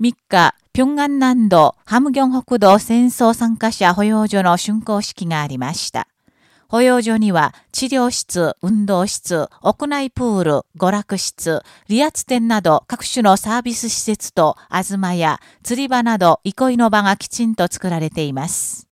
3日、平安南道ハムギョン北道戦争参加者保養所の竣工式がありました。保養所には治療室、運動室、屋内プール、娯楽室、理髪店など各種のサービス施設と、あずまや釣り場など憩いの場がきちんと作られています。